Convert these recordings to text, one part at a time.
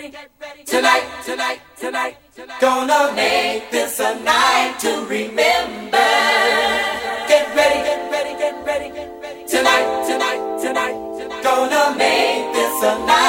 ready, get ready. Tonight, tonight, tonight. Gonna make this a night to remember. Get ready, get ready, get ready, get ready. Tonight, tonight, tonight. Gonna make this a night.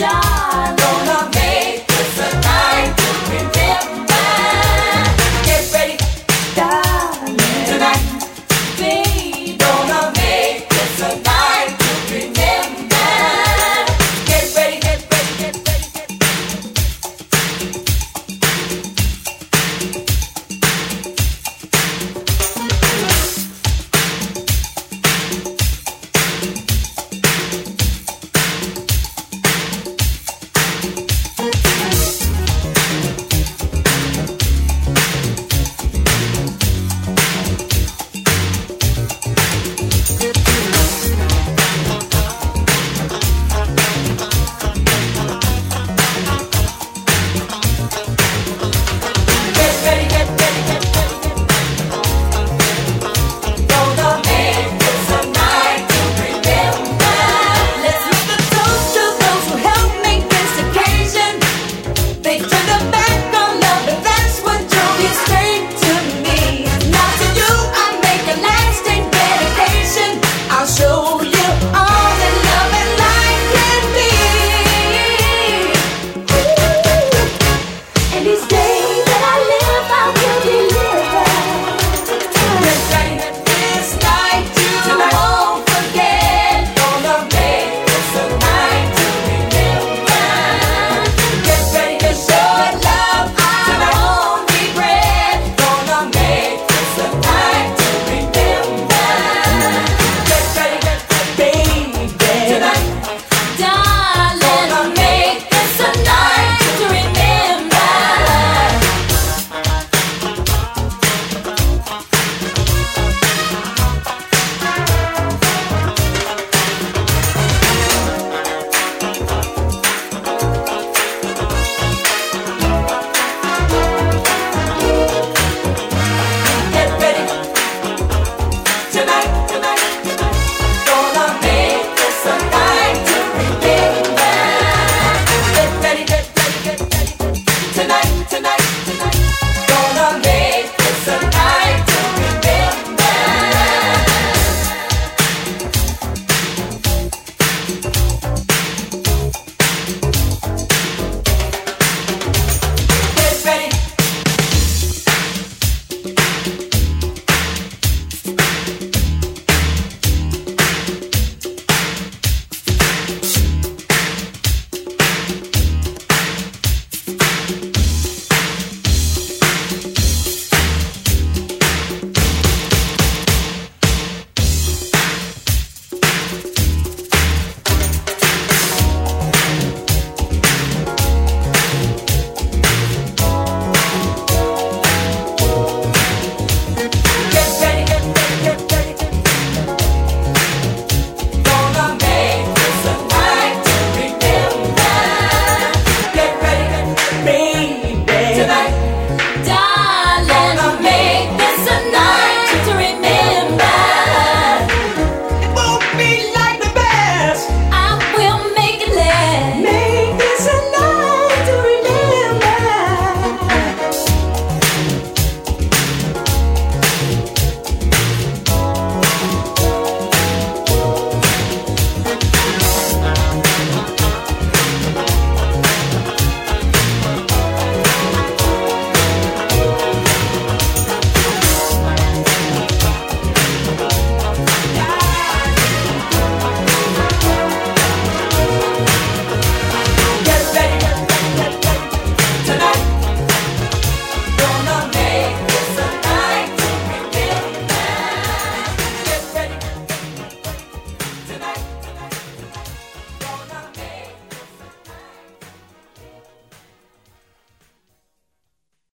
darling.